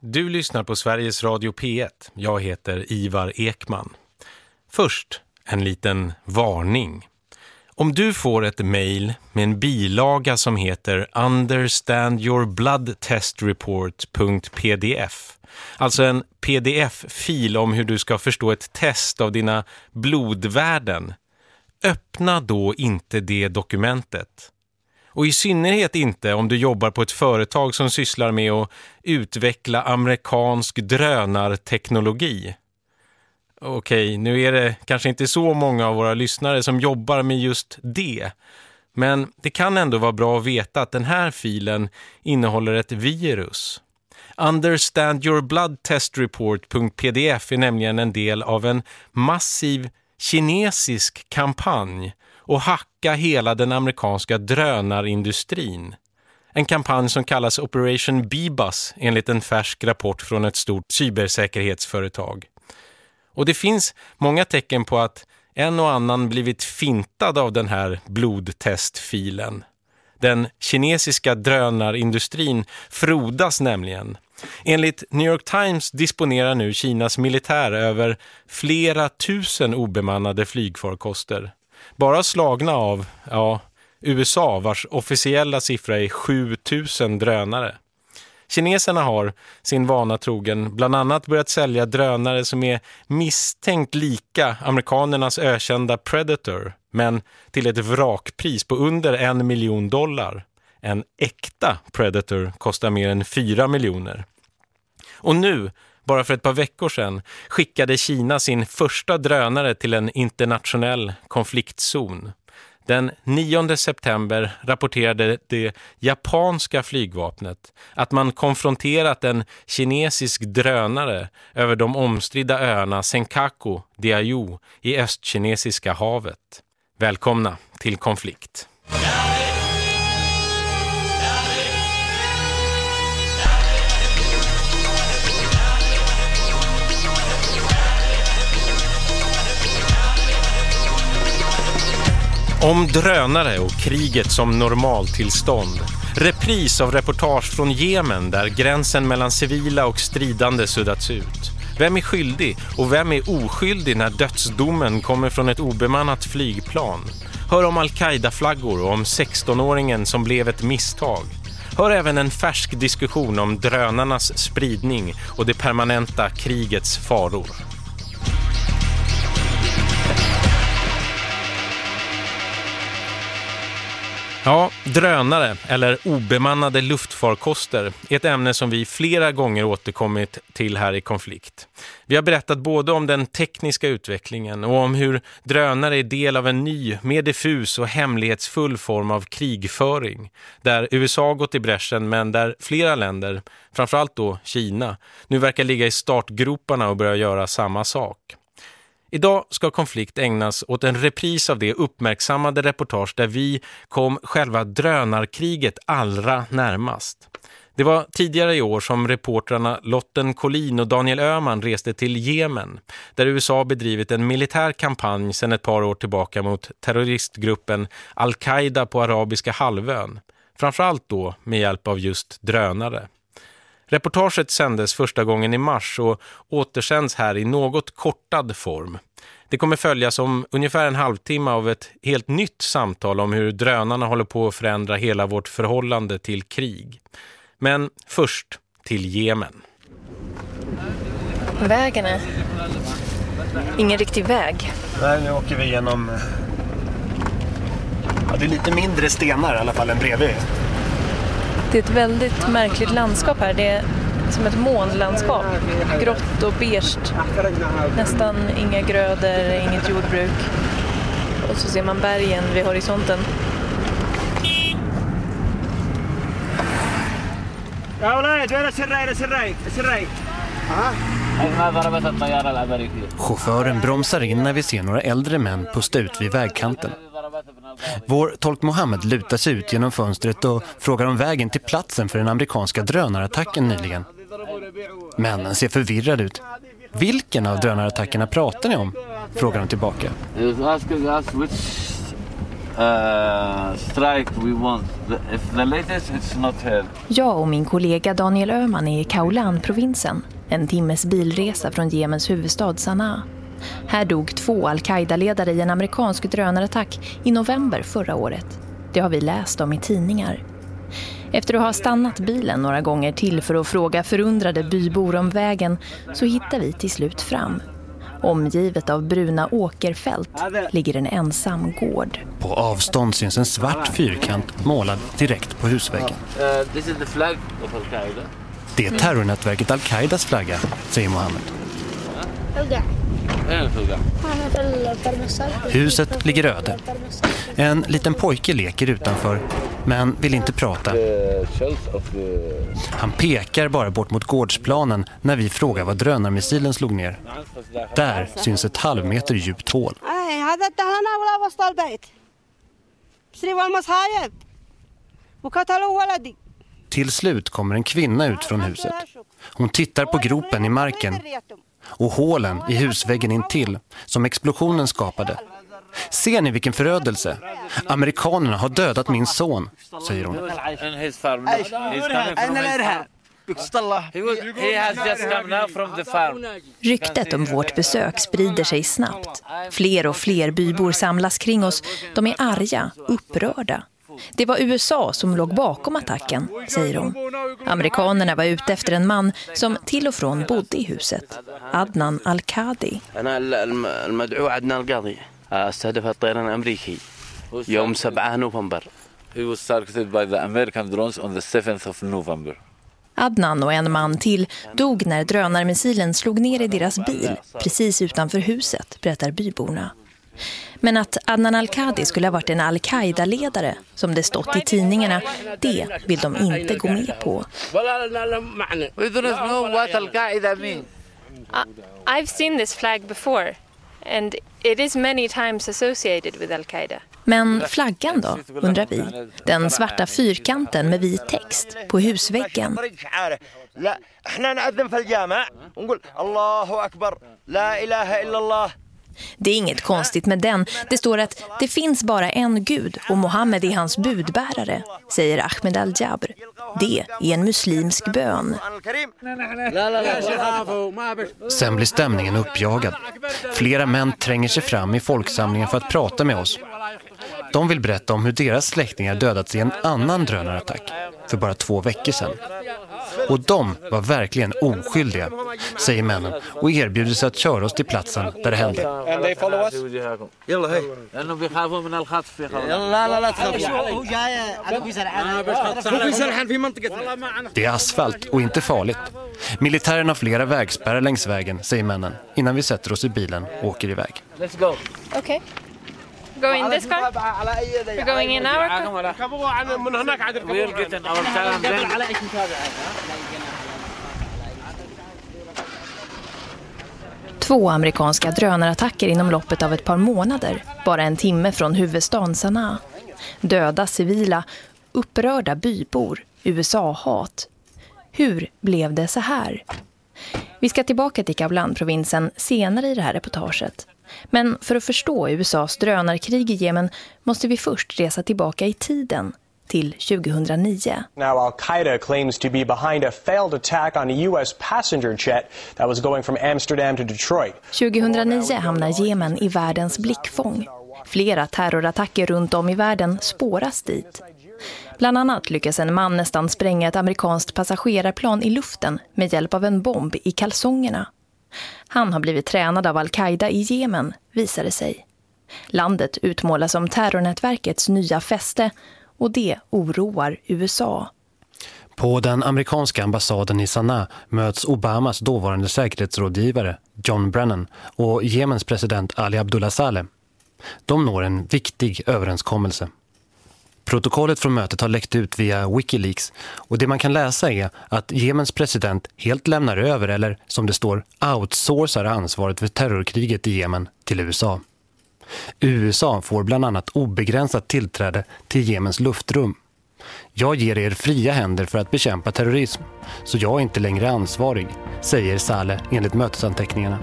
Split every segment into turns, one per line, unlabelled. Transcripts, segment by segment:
Du lyssnar på Sveriges Radio P1. Jag heter Ivar Ekman. Först en liten varning. Om du får ett mejl med en bilaga som heter understandyourbloodtestreport.pdf alltså en pdf-fil om hur du ska förstå ett test av dina blodvärden, öppna då inte det dokumentet. Och i synnerhet inte om du jobbar på ett företag som sysslar med att utveckla amerikansk drönarteknologi. Okej, nu är det kanske inte så många av våra lyssnare som jobbar med just det. Men det kan ändå vara bra att veta att den här filen innehåller ett virus. Understandyourbloodtestreport.pdf är nämligen en del av en massiv kinesisk kampanj och hacka hela den amerikanska drönarindustrin. En kampanj som kallas Operation Bebus enligt en färsk rapport från ett stort cybersäkerhetsföretag. Och det finns många tecken på att en och annan blivit fintad av den här blodtestfilen. Den kinesiska drönarindustrin frodas nämligen. Enligt New York Times disponerar nu Kinas militär över flera tusen obemannade flygfarkoster. Bara slagna av, ja, USA vars officiella siffra är 7000 drönare. Kineserna har, sin vana trogen, bland annat börjat sälja drönare som är misstänkt lika amerikanernas ökända Predator, men till ett vrakpris på under en miljon dollar. En äkta Predator kostar mer än fyra miljoner. Och nu, bara för ett par veckor sedan, skickade Kina sin första drönare till en internationell konfliktzon. Den 9 september rapporterade det japanska flygvapnet att man konfronterat en kinesisk drönare över de omstridda öarna Senkaku, Diaoyu i östkinesiska havet. Välkomna till konflikt. Om drönare och kriget som normaltillstånd. Repris av reportage från Jemen där gränsen mellan civila och stridande suddats ut. Vem är skyldig och vem är oskyldig när dödsdomen kommer från ett obemannat flygplan? Hör om Al-Qaida-flaggor och om 16-åringen som blev ett misstag. Hör även en färsk diskussion om drönarnas spridning och det permanenta krigets faror. Ja, drönare eller obemannade luftfarkoster är ett ämne som vi flera gånger återkommit till här i konflikt. Vi har berättat både om den tekniska utvecklingen och om hur drönare är del av en ny, mer diffus och hemlighetsfull form av krigföring. Där USA gått i bräschen men där flera länder, framförallt då Kina, nu verkar ligga i startgroparna och börja göra samma sak. Idag ska konflikt ägnas åt en repris av det uppmärksammade reportage där vi kom själva drönarkriget allra närmast. Det var tidigare i år som reportrarna Lotten Collin och Daniel Öhman reste till Jemen där USA bedrivit en militär kampanj sedan ett par år tillbaka mot terroristgruppen Al-Qaida på arabiska halvön. Framförallt då med hjälp av just drönare. Reportaget sändes första gången i mars och återsänds här i något kortad form. Det kommer följas om ungefär en halvtimme av ett helt nytt samtal om hur drönarna håller på att förändra hela vårt förhållande till krig. Men först till Jemen.
Vägen är ingen riktig väg.
Nej, nu åker vi genom... Ja, det är lite mindre stenar i alla fall än bredvid.
Det är ett väldigt märkligt landskap här. Det är som ett månlandskap. Grått och beige. Nästan inga grödor, inget jordbruk. Och så ser man bergen vid horisonten.
Chauffören bromsar in när vi ser några äldre män pusta ut vid vägkanten. Vår tolk Mohammed lutar sig ut genom fönstret och frågar om vägen till platsen för den amerikanska drönarattacken nyligen. Männen ser förvirrad ut. Vilken av drönarattackerna pratar ni om? Frågar de tillbaka.
uh.
Jag och min kollega Daniel Öhman är i Kaulan-provinsen, en timmes bilresa från Jemens huvudstad Sanaa. Här dog två al-Qaida-ledare i en amerikansk drönarattack i november förra året. Det har vi läst om i tidningar. Efter att ha stannat bilen några gånger till för att fråga förundrade bybor om vägen så hittar vi till slut fram. Omgivet av bruna åkerfält ligger en ensam gård.
På avstånd syns en svart fyrkant målad direkt på husväggen.
Uh.
Det är terrornätverket Al-Qaidas flagga, säger Mohammed.
Hugga.
Huset ligger öde. En liten pojke leker utanför, men vill inte prata. Han pekar bara bort mot gårdsplanen när vi frågar var drönarmissilen slog ner. Där syns ett halvmeter djupt hål. Till slut kommer en kvinna ut från huset. Hon tittar på gropen i marken och hålen i husväggen intill som explosionen skapade. Ser ni vilken förödelse? Amerikanerna har dödat min son, säger hon.
Ryktet om vårt besök sprider sig snabbt. Fler och fler bybor samlas kring oss. De är arga, upprörda. Det var USA som låg bakom attacken, säger de. Amerikanerna var ute efter en man som till och från bodde i huset. Adnan Al-Qadi.
أنا ال- الم- المدعو عدنان القاضي استهدفها الطيران الأمريكي يوم 7 نوفمبر
He was targeted by the American drones on the 7th of November.
Adnan och en man till dog när drönarmissilen slog ner i deras bil precis utanför huset, berättar byborna. Men att Adnan Al-Qadi skulle ha varit en Al-Qaida-ledare, som det stått i tidningarna, det vill de inte gå med på.
I've seen this flag before, and it is many times associated with Al Qaeda.
Men flaggan då, undrar vi. Den svarta fyrkanten med vit text på husväggen. Det är inget konstigt med den. Det står att det finns bara en gud och Mohammed är hans budbärare, säger Ahmed al-Jabr. Det är en muslimsk bön.
Sen blir stämningen uppjagad. Flera män tränger sig fram i folksamlingen för att prata med oss. De vill berätta om hur deras släktingar dödats i en annan drönarattack för bara två veckor sedan. Och de var verkligen oskyldiga, säger männen och erbjuder sig att köra oss till platsen där det hände. Det är asfalt och inte farligt. Militären har flera vägspärrar längs vägen, säger männen, innan vi sätter oss i bilen och åker iväg.
Let's.
Okay. Go in this car. We're going in our car.
We'll get in our car and then
Två amerikanska drönarattacker inom loppet av ett par månader, bara en timme från huvudstaden Sanaa. Döda civila, upprörda bybor, USA-hat. Hur blev det så här? Vi ska tillbaka till Kablan-provinsen senare i det här reportaget. Men för att förstå USAs drönarkrig i Jemen måste vi först resa tillbaka i tiden till 2009.
Now, Al Qaeda claims to be behind a failed attack on a U.S. passenger jet that was going from Amsterdam to Detroit.
2009 hamnar Jemen i världens blickfång. Flera terrorattacker runt om i världen spåras dit. Bland annat lyckas en man nästan spränga ett amerikanskt passagerarplan i luften med hjälp av en bomb i kalsongerna. Han har blivit tränad av Al-Qaida i Jemen, visar det sig. Landet utmålas som terrornätverkets nya fäste och det oroar USA.
På den amerikanska ambassaden i Sanaa möts Obamas dåvarande säkerhetsrådgivare John Brennan och Jemens president Ali Abdullah Saleh. De når en viktig överenskommelse. Protokollet från mötet har läckt ut via Wikileaks och det man kan läsa är att Jemens president helt lämnar över eller som det står outsourcar ansvaret för terrorkriget i Jemen till USA. USA får bland annat obegränsat tillträde till Jemens luftrum. Jag ger er fria händer för att bekämpa terrorism, så jag är inte längre ansvarig, säger Saleh enligt mötesanteckningarna.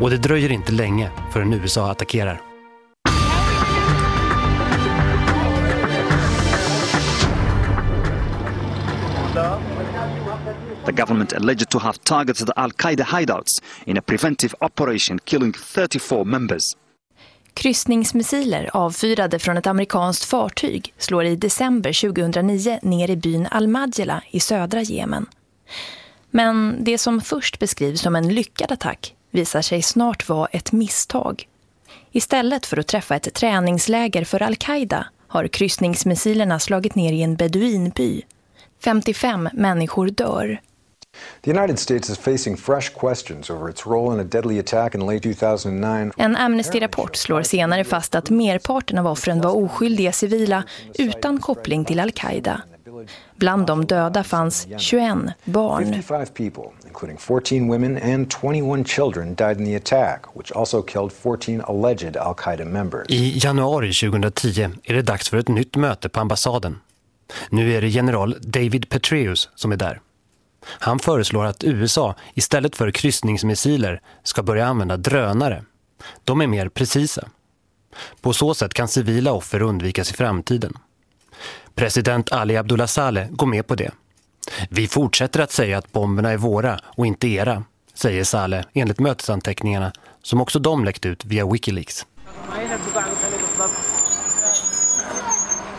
Och det dröjer inte länge förrän USA attackerar.
The government alleged to have targeted Al Qaeda hideouts in a preventive operation, killing 34 members.
Kryssningsmissiler avfyrade från ett amerikanskt fartyg slår i december 2009 ner i byn Al-Majela i södra Jemen. Men det som först beskrivs som en lyckad attack visar sig snart vara ett misstag. Istället för att träffa ett träningsläger för Al-Qaida har kryssningsmissilerna slagit ner i en beduinby. 55 människor dör.
The United States is facing fresh questions over its role in a deadly attack in late 2009.
En Amnesty-rapport slår senare fast att merparten av offren var oskyldiga civila utan koppling till Al-Qaida. Bland de döda fanns 21 barn.
55 people, including 14 women and 21 children, died in the attack, which also killed 14 alleged Al-Qaida members.
I januari 2010 är det dags för ett nytt möte på ambassaden. Nu är det general David Petraeus som är där. Han föreslår att USA istället för kryssningsmissiler ska börja använda drönare. De är mer precisa. På så sätt kan civila offer undvikas i framtiden. President Ali Abdullah Saleh går med på det. Vi fortsätter att säga att bomberna är våra och inte era, säger Saleh enligt mötesanteckningarna som också de läckt ut via Wikileaks.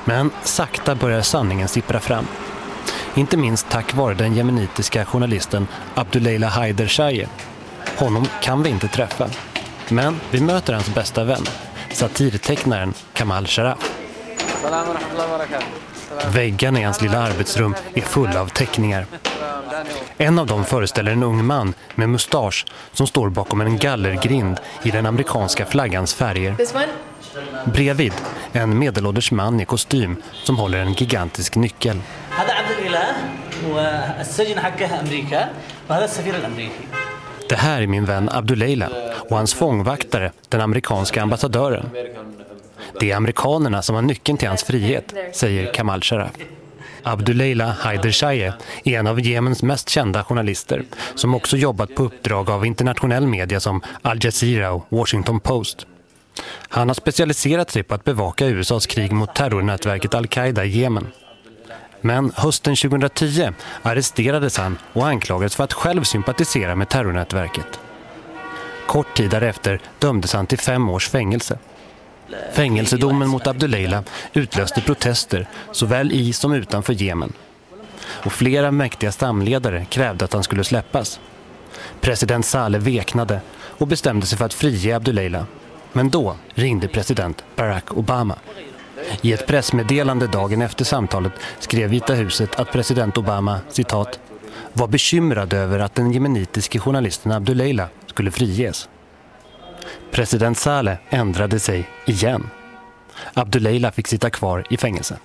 Men sakta börjar sanningen sippra fram. Inte minst tack vare den jemenitiska journalisten Abdullah Haider Shaye. Honom kan vi inte träffa. Men vi möter hans bästa vän, satirtecknaren Kamal Sharaf. Väggarna i hans lilla arbetsrum är fulla av teckningar. En av dem föreställer en ung man med mustasch som står bakom en gallergrind i den amerikanska flaggans färger. Bredvid en medelålders man i kostym som håller en gigantisk nyckel. Det här är min vän Abduleila och hans fångvaktare, den amerikanska ambassadören. Det är amerikanerna som har nyckeln till hans frihet, säger Kamal Sharaf. Abduleila Haider Shaye är en av Jemens mest kända journalister som också jobbat på uppdrag av internationell media som Al Jazeera och Washington Post. Han har specialiserat sig på att bevaka USAs krig mot terrornätverket Al-Qaida i Jemen. Men hösten 2010 arresterades han och anklagades för att själv sympatisera med terrornätverket. Kort tid därefter dömdes han till fem års fängelse. Fängelsedomen mot Abdullayla utlöste protester såväl i som utanför Jemen. Och flera mäktiga stamledare krävde att han skulle släppas. President Saleh veknade och bestämde sig för att frige Abdullayla. Men då ringde president Barack Obama. I ett pressmeddelande dagen efter samtalet skrev Vita huset att president Obama, citat, var bekymrad över att den jemenitiske journalisten Abdullah skulle friges. President Saleh ändrade sig igen. Abdullah fick sitta kvar i fängelse.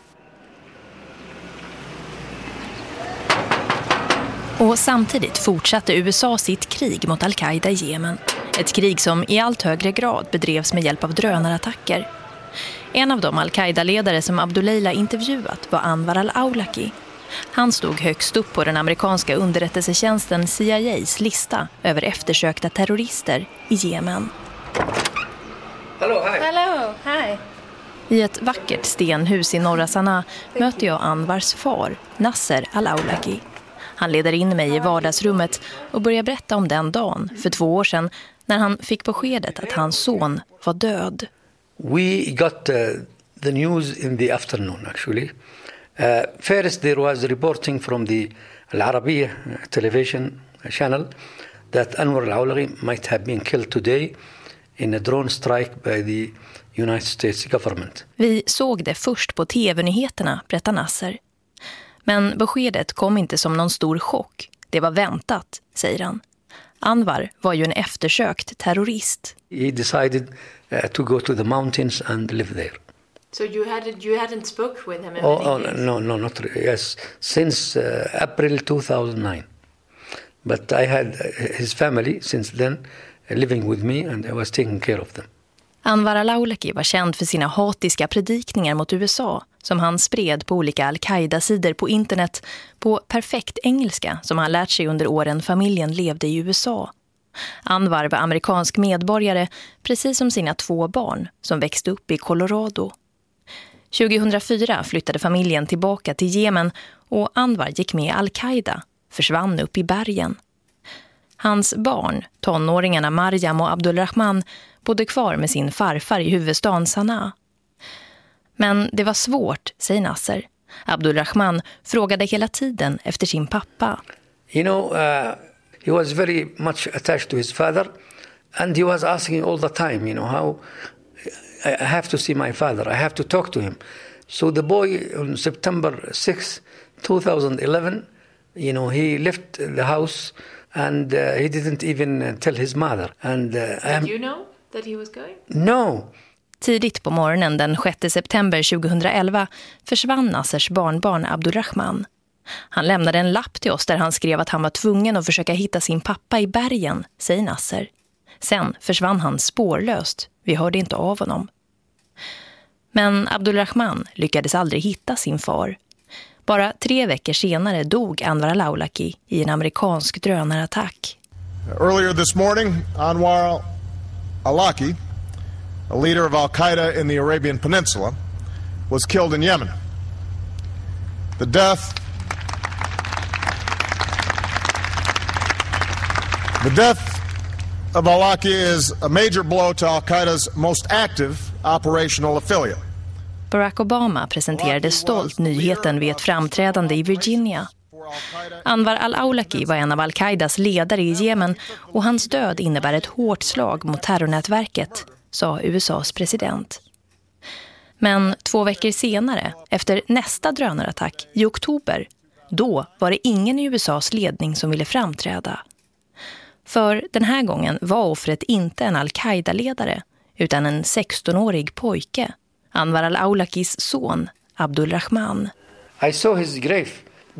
Och samtidigt fortsatte USA sitt krig mot Al-Qaida i Jemen. Ett krig som i allt högre grad bedrevs med hjälp av drönarattacker. En av de Al-Qaida-ledare som Abdullah intervjuat var Anwar al-Awlaki. Han stod högst upp på den amerikanska underrättelsetjänsten CIAs lista över eftersökta terrorister i Jemen.
Hello, hi.
Hello, hi.
I ett vackert stenhus i norra Sanaa möter jag Anwars far, Nasser al-Awlaki. Han leder in mig i vardagsrummet och börjar berätta om den dagen, för två år sedan, när han fick beskedet att hans son var död.
We got uh, the news in the afternoon, actually. Uh, first, there was reporting from the Al Arabiya television channel that Anwar al-Awlaki might have been killed today in a drone strike by the United States government.
Vi såg det först på tv-nyheterna, berättar Nasser. Men beskedet kom inte som någon stor chock. Det var väntat, säger han. Anwar var ju en eftersökt terrorist.
He decided uh, to go to the mountains and live there.
So you had you hadn't spoke with him in
Oh,
many
oh no, no, not really. Yes, since uh, April 2009. But I had uh, his family since then uh, living with me and I was taking care of them.
Anwar al-Awlaki var känd för sina hatiska predikningar mot USA som han spred på olika Al-Qaida-sidor på internet på perfekt engelska som han lärt sig under åren familjen levde i USA. Anwar var amerikansk medborgare precis som sina två barn som växte upp i Colorado. 2004 flyttade familjen tillbaka till Jemen och Anwar gick med Al-Qaida försvann upp i bergen. Hans barn, tonåringarna Mariam och Abdulrahman, bodde kvar med sin farfar i huvudstaden Sanaa. Men det var svårt, säger Nasser. Abdulrahman frågade hela tiden efter sin pappa.
You know, uh, he was very much attached to his father and he was asking all the time, you know, how I have to see my father, I have to talk to him. So the boy on September 6, 2011, you know, he left the house and uh, he didn't even tell his mother. And uh,
Did you know that he was going?
No.
Tidigt på morgonen den 6 september 2011 försvann Nassers barnbarn Abdurrahman. Han lämnade en lapp till oss där han skrev att han var tvungen att försöka hitta sin pappa i bergen, säger Nasser. Sen försvann han spårlöst. Vi hörde inte av honom. Men Abdulrahman lyckades aldrig hitta sin far. Bara tre veckor senare dog Anwar Laulaki i en amerikansk drönarattack.
Earlier this morning, Anwar Alaki a leader of al-Qaeda in the Arabian Peninsula, was killed in Yemen. The death The death of al-Awlaki is a major blow to al-Qaeda's most active operational affiliate.
Barack Obama presenterade stolt nyheten vid ett framträdande i Virginia. Anwar al-Awlaki var en av al-Qaidas ledare i Jemen och hans död innebär ett hårt slag mot terrornätverket, sa USAs president. Men två veckor senare, efter nästa drönarattack i oktober, då var det ingen i USAs ledning som ville framträda. För den här gången var offret inte en al-Qaida-ledare utan en 16-årig pojke, Anwar al-Awlakis son, Abdul Rahman.
I saw his grave.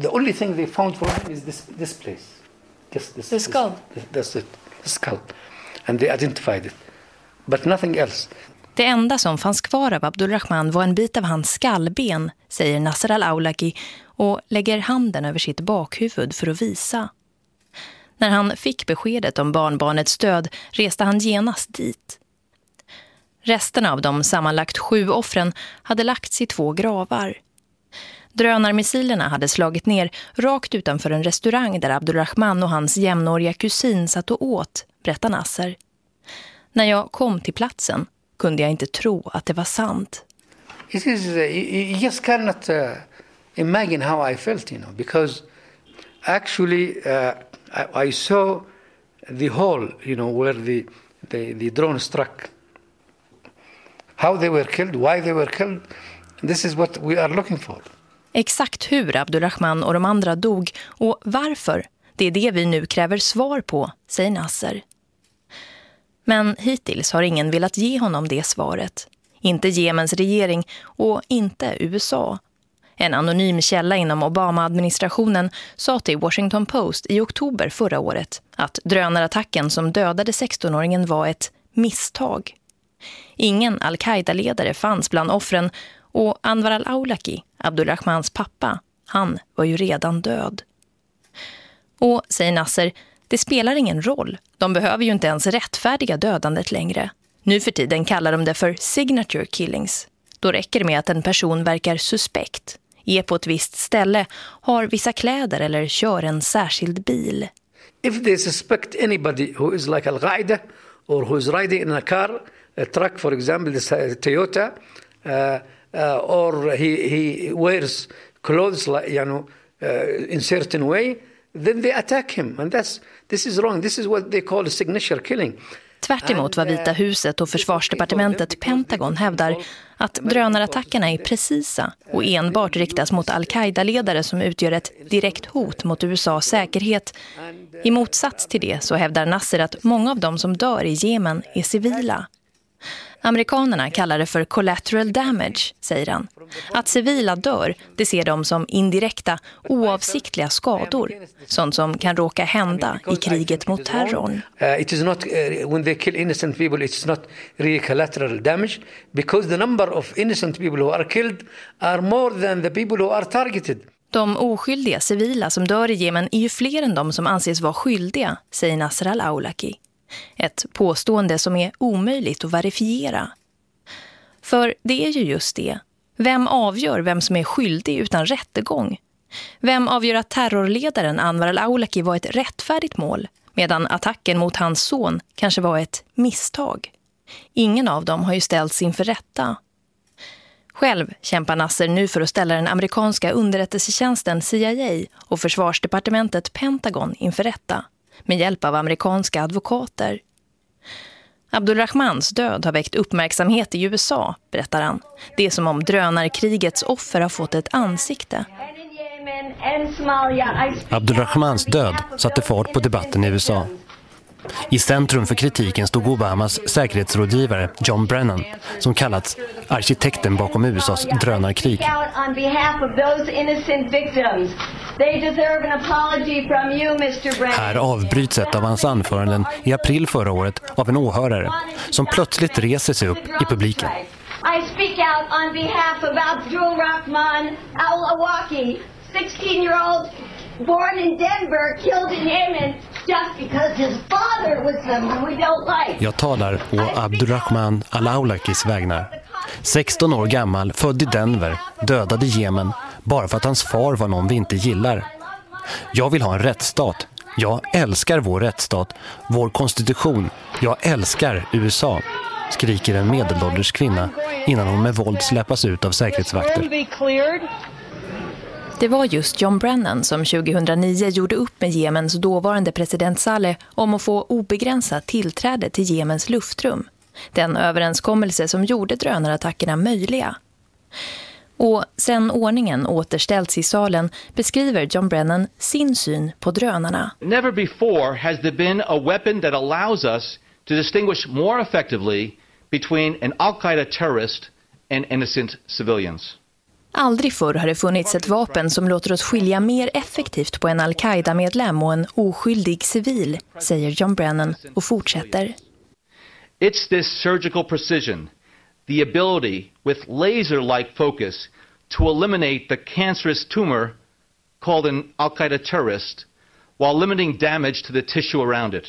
The only thing they found for him is this, this place. Just this,
The skull?
This, that's it, the skull. And they identified it. But nothing else.
Det enda som fanns kvar av Abdul Rahman var en bit av hans skallben, säger Nasser al-Awlaki och lägger handen över sitt bakhuvud för att visa. När han fick beskedet om barnbarnets död reste han genast dit. Resterna av de sammanlagt sju offren hade lagts i två gravar. Drönarmissilerna hade slagit ner rakt utanför en restaurang där Abdulrahman och hans jämnåriga kusin satt och åt, berättar Nasser. När jag kom till platsen kunde jag inte tro att det var sant.
It is, uh, you, you just cannot uh, imagine how I felt, you know, because actually uh, I, I saw the hole, you know, where the, the, the drone struck. How they were killed, why they were killed, this is what we are looking for.
Exakt hur Abdulrahman och de andra dog och varför, det är det vi nu kräver svar på, säger Nasser. Men hittills har ingen velat ge honom det svaret. Inte Jemens regering och inte USA. En anonym källa inom Obama-administrationen sa till Washington Post i oktober förra året att drönarattacken som dödade 16-åringen var ett misstag. Ingen al-Qaida-ledare fanns bland offren och Anwar al-Awlaki, Abdulrahmans pappa, han var ju redan död. Och, säger Nasser, det spelar ingen roll. De behöver ju inte ens rättfärdiga dödandet längre. Nu för tiden kallar de det för signature killings. Då räcker det med att en person verkar suspekt, är på ett visst ställe, har vissa kläder eller kör en särskild bil.
If they suspect anybody who is like Al-Qaeda or who is riding in a car, a truck for example, this uh, Toyota, uh, uh, or he, he wears clothes like, you know, uh, in certain way, then they attack him. And that's, this is wrong. This is what they call signature killing.
Tvärt emot vad Vita huset och försvarsdepartementet Pentagon hävdar att drönarattackerna är precisa och enbart riktas mot al-Qaida-ledare som utgör ett direkt hot mot USAs säkerhet. I motsats till det så hävdar Nasser att många av dem som dör i Jemen är civila. Amerikanerna kallar det för collateral damage, säger han. Att civila dör, det ser de som indirekta, oavsiktliga skador. Sånt som kan råka hända i kriget mot terrorn.
Uh, it is not, uh, when they kill innocent people, it's not really collateral damage because the number of innocent people who are killed are more than the people who are targeted.
De oskyldiga civila som dör i Jemen är ju fler än de som anses vara skyldiga, säger Nasser al-Awlaki. Ett påstående som är omöjligt att verifiera. För det är ju just det. Vem avgör vem som är skyldig utan rättegång? Vem avgör att terrorledaren Anwar al-Awlaki var ett rättfärdigt mål medan attacken mot hans son kanske var ett misstag? Ingen av dem har ju ställts inför rätta. Själv kämpar Nasser nu för att ställa den amerikanska underrättelsetjänsten CIA och försvarsdepartementet Pentagon inför rätta med hjälp av amerikanska advokater. Abdulrahmans död har väckt uppmärksamhet i USA, berättar han. Det är som om drönarkrigets offer har fått ett ansikte.
Abdulrahmans död satte fart på debatten i USA. I centrum för kritiken stod Obamas säkerhetsrådgivare John Brennan som kallats arkitekten bakom USAs drönarkrig. Här avbryts ett av hans anföranden i april förra året av en åhörare som plötsligt reser sig upp i publiken. I speak out on behalf of Abdul Rahman al-Awaki, 16-year-old born in Denver, killed in Yemen just because his father was someone we don't like. Jag talar å Abdurrahman al-Awlakis vägnar. 16 år gammal, född i Denver, dödad i Jemen bara för att hans far var någon vi inte gillar. Jag vill ha en rättsstat. Jag älskar vår rättsstat, vår konstitution. Jag älskar USA, skriker en medelålders kvinna innan hon med våld släppas ut av säkerhetsvakter.
Det var just John Brennan som 2009 gjorde upp med Jemens dåvarande president Saleh om att få obegränsat tillträde till Jemens luftrum. Den överenskommelse som gjorde drönarattackerna möjliga. Och sen ordningen återställts i salen beskriver John Brennan sin syn på drönarna.
Never before has there been a weapon that allows us to distinguish more effectively between an Al-Qaeda terrorist and innocent civilians.
Aldrig förr har det funnits ett vapen som låter oss skilja mer effektivt på en Al-Qaida-medlem och en oskyldig civil, säger John Brennan och fortsätter.
It's this surgical precision, the ability with laser-like focus to eliminate the cancerous tumor called an Al-Qaeda terrorist while limiting damage to the tissue around it.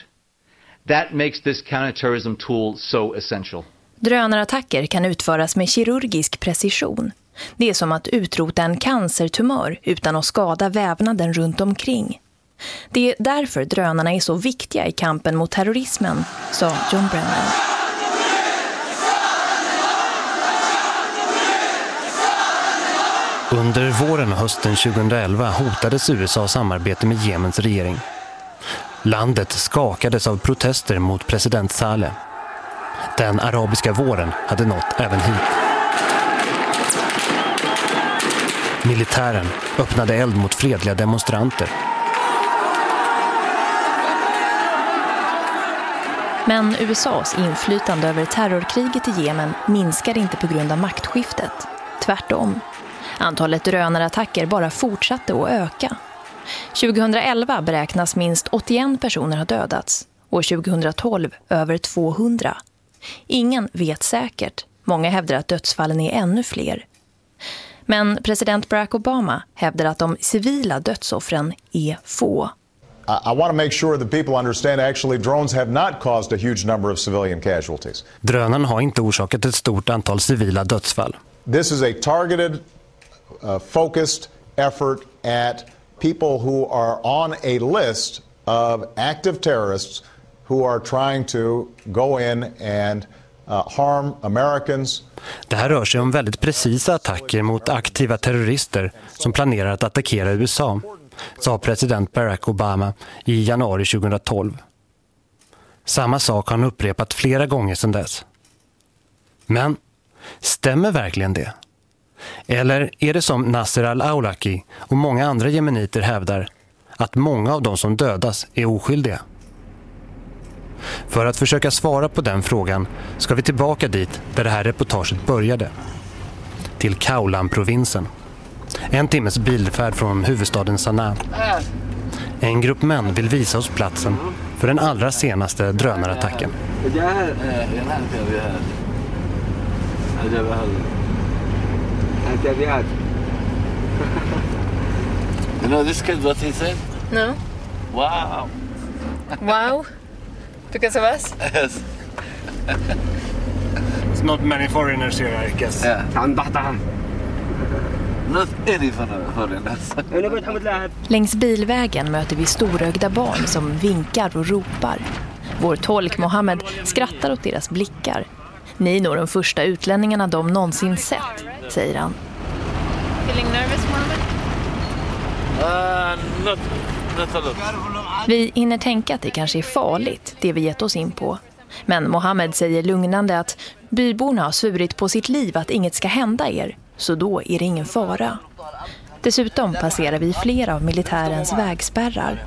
That makes this counterterrorism tool so essential.
Drönarattacker kan utföras med kirurgisk precision. Det är som att utrota en cancertumör utan att skada vävnaden runt omkring. Det är därför drönarna är så viktiga i kampen mot terrorismen, sa John Brennan.
Under våren och hösten 2011 hotades USA samarbete med Jemens regering. Landet skakades av protester mot president Saleh. Den arabiska våren hade nått även hit. Militären öppnade eld mot fredliga demonstranter.
Men USAs inflytande över terrorkriget i Jemen minskade inte på grund av maktskiftet. Tvärtom. Antalet drönarattacker bara fortsatte att öka. 2011 beräknas minst 81 personer ha dödats och 2012 över 200. Ingen vet säkert. Många hävdar att dödsfallen är ännu fler. Men president Barack Obama hävdar att de civila dödsoffren är få.
I want to make sure that people understand actually drones have not caused a huge number of civilian casualties.
Drönaren har inte orsakat ett stort antal civila dödsfall.
This is a targeted, uh, focused effort at people who are on a list of active terrorists who are trying to go in and uh. Uh,
det här rör sig om väldigt precisa attacker mot aktiva terrorister som planerar att attackera USA, sa president Barack Obama i januari 2012. Samma sak har han upprepat flera gånger sedan dess. Men stämmer verkligen det? Eller är det som Nasser al-Awlaki och många andra jemeniter hävdar att många av de som dödas är oskyldiga? För att försöka svara på den frågan ska vi tillbaka dit där det här reportaget började. Till Kaulan-provinsen. En timmes bilfärd från huvudstaden Sanaa. En grupp män vill visa oss platsen för den allra senaste drönarattacken.
You know this kid what he said?
No.
Wow.
Wow. Because of us?
Yes.
It's not many foreigners here, I guess.
Yeah.
Längs bilvägen möter vi storögda barn som vinkar och ropar. Vår tolk Mohammed skrattar åt deras blickar. Ni är nog de första utlänningarna de någonsin sett, säger han.
Feeling nervous, Mohammed?
Uh, not, not a lot.
Vi hinner tänka att det kanske är farligt, det vi gett oss in på. Men Mohammed säger lugnande att byborna har svurit på sitt liv att inget ska hända er, så då är det ingen fara. Dessutom passerar vi flera av militärens vägspärrar.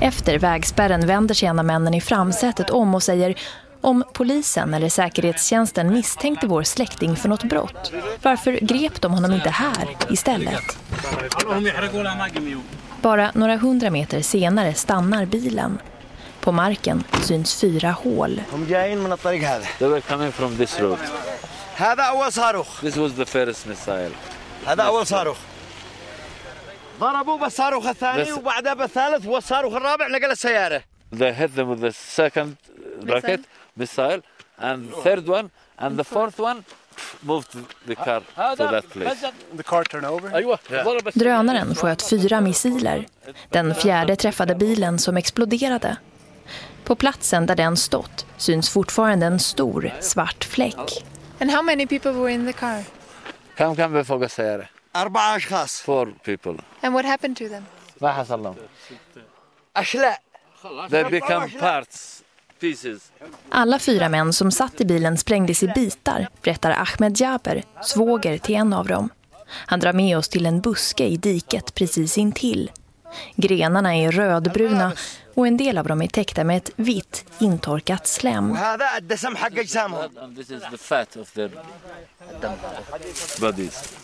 Efter vägspärren vänder sig en av männen i framsätet om och säger om polisen eller säkerhetstjänsten misstänkte vår släkting för något brott, varför grep de honom inte här istället? Bara några hundra meter senare stannar bilen. På marken syns fyra hål.
هم جايين من الطريق هذا
They were coming from this road.
هذا اول صاروخ
This was the first missile.
هذا اول صاروخ ضربوا بالصاروخ الثاني
بس-
وبعدها بالثالث والصاروخ الرابع نقل السياره
They hit them with the second rocket missile, and third one, and the fourth one moved the car to that place.
The car turned over?
Yeah.
Drönaren sköt fyra missiler. Den fjärde träffade bilen som exploderade. På platsen där den stått syns fortfarande en stor svart fläck.
And how many people were in the car?
كم كان بفوق السيارة؟
أربعة أشخاص
Four people.
And what happened to them?
ما حصل لهم.
أشلاء
They become parts, pieces.
Alla fyra män som satt i bilen sprängdes i bitar, berättar Ahmed Jaber, svåger till en av dem. Han drar med oss till en buske i diket precis intill. Grenarna är rödbruna och en del av dem är täckta med ett vitt intorkat slem.
This is the fat of their bodies.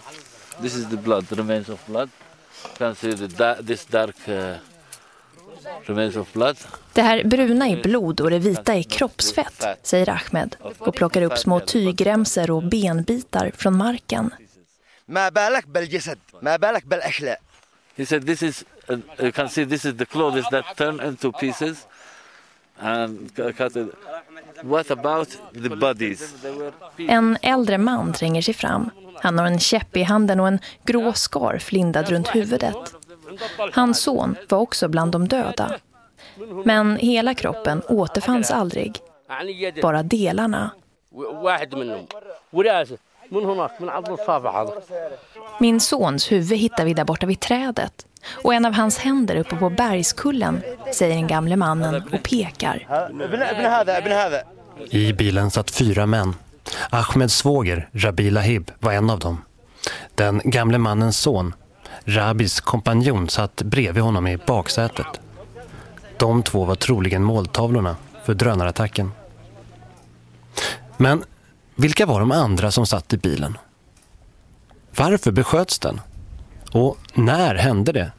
This is the blood, the remains of blood. You can see the, this dark uh...
Det här bruna är blod och det vita är kroppsfett, säger Ahmed och plockar upp små tygremser och benbitar från marken.
He said this is uh, you can see this is the clothes that turn into pieces and cut
En äldre man tränger sig fram. Han har en käpp i handen och en grå skarf lindad runt huvudet. Hans son var också bland de döda. Men hela kroppen återfanns aldrig. Bara delarna. Min sons huvud hittar vi där borta vid trädet. Och en av hans händer uppe på bergskullen, säger den gamle mannen och pekar.
I bilen satt fyra män. Ahmeds svåger, Rabil Ahib, var en av dem. Den gamle mannens son, Rabis kompanjon, satt bredvid honom i baksätet. De två var troligen måltavlorna för drönarattacken. Men vilka var de andra som satt i bilen? Varför besköts den? Och när hände det?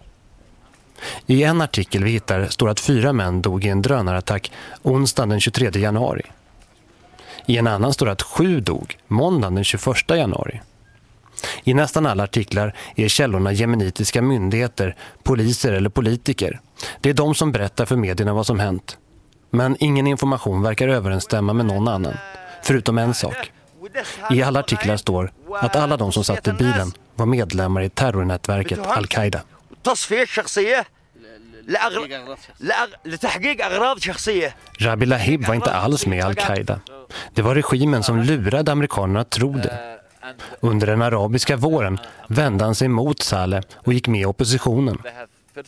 I en artikel vi hittar står att fyra män dog i en drönarattack onsdagen den 23 januari. I en annan står att sju dog måndagen den 21 januari. I nästan alla artiklar är källorna jemenitiska myndigheter, poliser eller politiker. Det är de som berättar för medierna vad som hänt. Men ingen information verkar överensstämma med någon annan, förutom en sak. I alla artiklar står att alla de som satt i bilen var medlemmar i terrornätverket Al-Qaida. Rabi Lahib var inte alls med i Al-Qaida. Det var regimen som lurade amerikanerna att tro det. Under den arabiska våren vände han sig mot Saleh och gick med i oppositionen.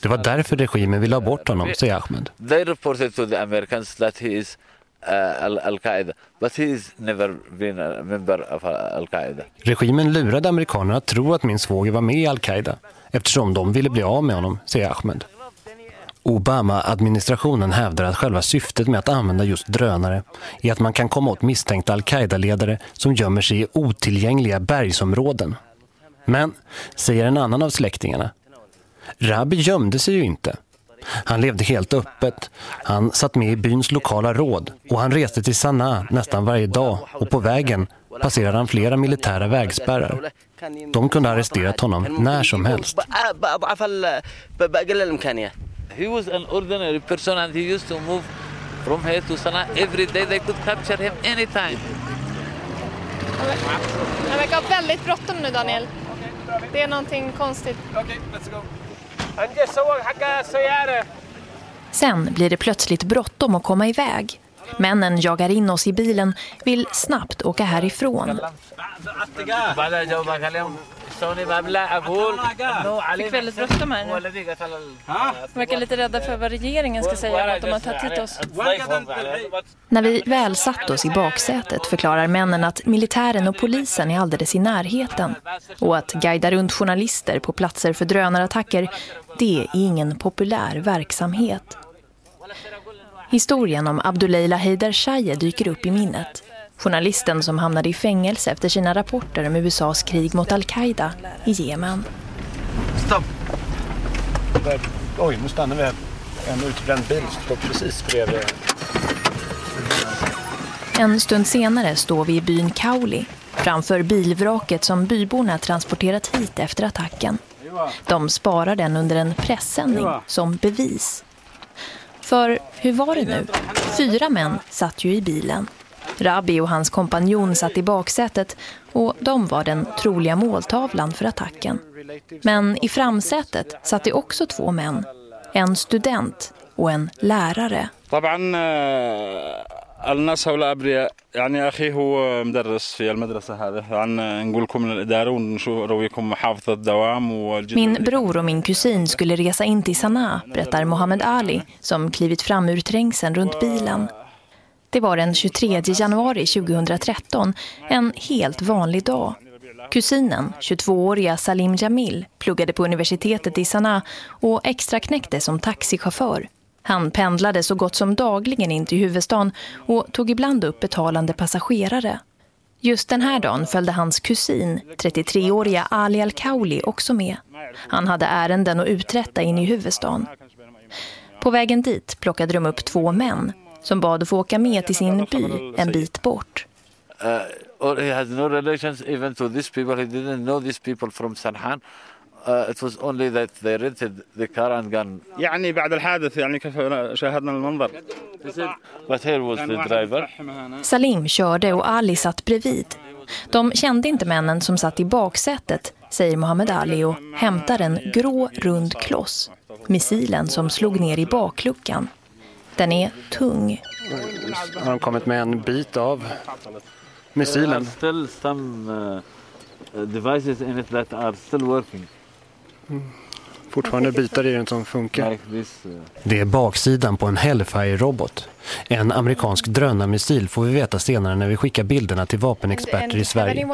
Det var därför regimen ville ha bort honom, säger Ahmed.
They reported to the Americans that he is uh, Al- Al-Qaeda, but he's never been a member of uh, Al-Qaeda.
Regimen lurade amerikanerna att tro att min svåger var med i Al-Qaida eftersom de ville bli av med honom, säger Ahmed. Obama-administrationen hävdar att själva syftet med att använda just drönare är att man kan komma åt misstänkta Al-Qaida-ledare som gömmer sig i otillgängliga bergsområden. Men, säger en annan av släktingarna, Rabbi gömde sig ju inte. Han levde helt öppet. Han satt med i byns lokala råd och han reste till Sanaa nästan varje dag och på vägen passerade han flera militära vägspärrar. De kunde ha arresterat honom när som helst.
He was an ordinary person and he used to move from here to Sana'a every day. They could capture him anytime.
Han verkar ha väldigt bråttom nu, Daniel. Det är någonting konstigt.
Sen blir det plötsligt bråttom att komma iväg. Männen jagar in oss i bilen, vill snabbt åka härifrån.
Fick väldigt bråttom här nu. De verkar lite rädda för vad regeringen ska säga om att de har tagit hit oss.
När vi väl satt oss i baksätet förklarar männen att militären och polisen är alldeles i närheten. Och att guida runt journalister på platser för drönarattacker, det är ingen populär verksamhet. Historien om Abdullah Heidar Shaye dyker upp i minnet. Journalisten som hamnade i fängelse efter sina rapporter om USAs krig mot Al-Qaida i Jemen.
Stopp! Oj, nu stannar vi här. En utbränd bil står precis bredvid.
En stund senare står vi i byn Kauli framför bilvraket som byborna transporterat hit efter attacken. De sparar den under en pressändning som bevis. För hur var det nu? Fyra män satt ju i bilen. Rabbi och hans kompanjon satt i baksätet och de var den troliga måltavlan för attacken. Men i framsätet satt det också två män. En student och en lärare.
الناس هؤلاء أبرياء يعني أخي هو مدرس في المدرسة هذه عن نقول لكم من الإدارة ونرويكم محافظة الدوام
Min bror och min kusin skulle resa in till Sanaa, berättar Mohammed Ali som klivit fram ur trängseln runt bilen. Det var den 23 januari 2013, en helt vanlig dag. Kusinen, 22-åriga Salim Jamil, pluggade på universitetet i Sanaa och extra knäckte som taxichaufför. Han pendlade så gott som dagligen in till huvudstaden och tog ibland upp betalande passagerare. Just den här dagen följde hans kusin, 33-åriga Ali Al-Kauli, också med. Han hade ärenden att uträtta in i huvudstaden. På vägen dit plockade de upp två män som bad att få åka med till sin by en bit bort.
Uh, or he has no relations even to these people. He didn't know these people from Sanhan. Uh, it was only that they rented the car and gone.
يعني بعد الحادث يعني كيف شاهدنا المنظر
But here was the driver.
Salim körde och Ali satt bredvid. De kände inte männen som satt i baksätet, säger Mohammed Ali och hämtar en grå rund kloss. Missilen som slog ner i bakluckan. Den är tung.
Har de kommit med en bit av missilen?
Still some uh, devices in it that are still working
fortfarande bitar i den som funkar. Det är baksidan på en Hellfire-robot. En amerikansk drönarmissil får vi veta senare när vi skickar bilderna till vapenexperter i Sverige.